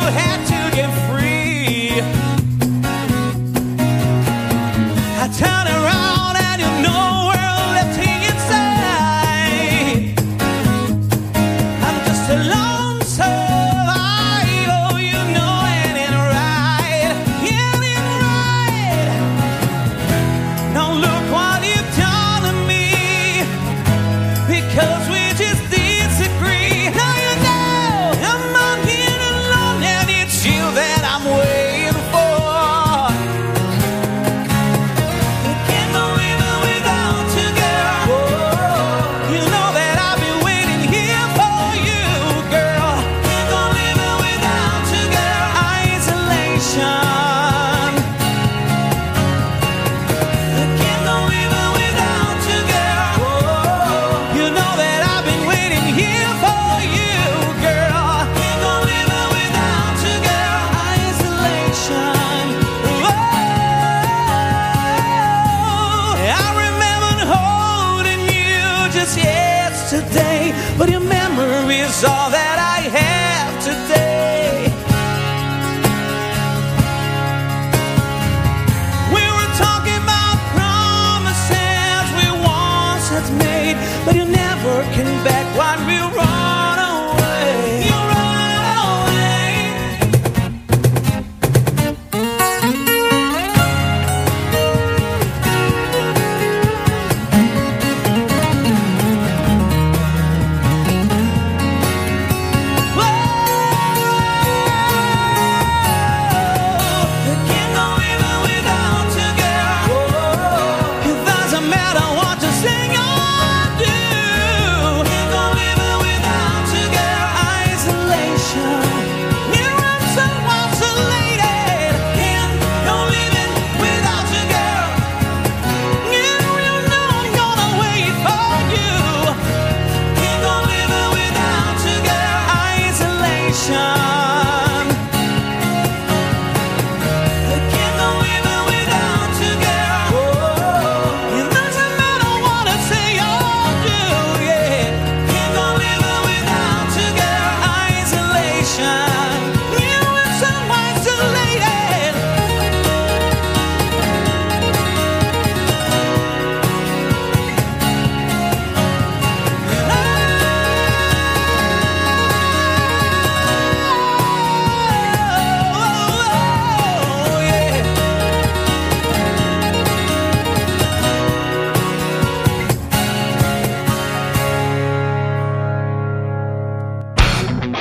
had to get free. was yesterday, but your memory is all that I have today. We were talking about promises we once had made, but you never came back what we were.